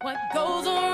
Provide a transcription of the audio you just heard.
What goes on?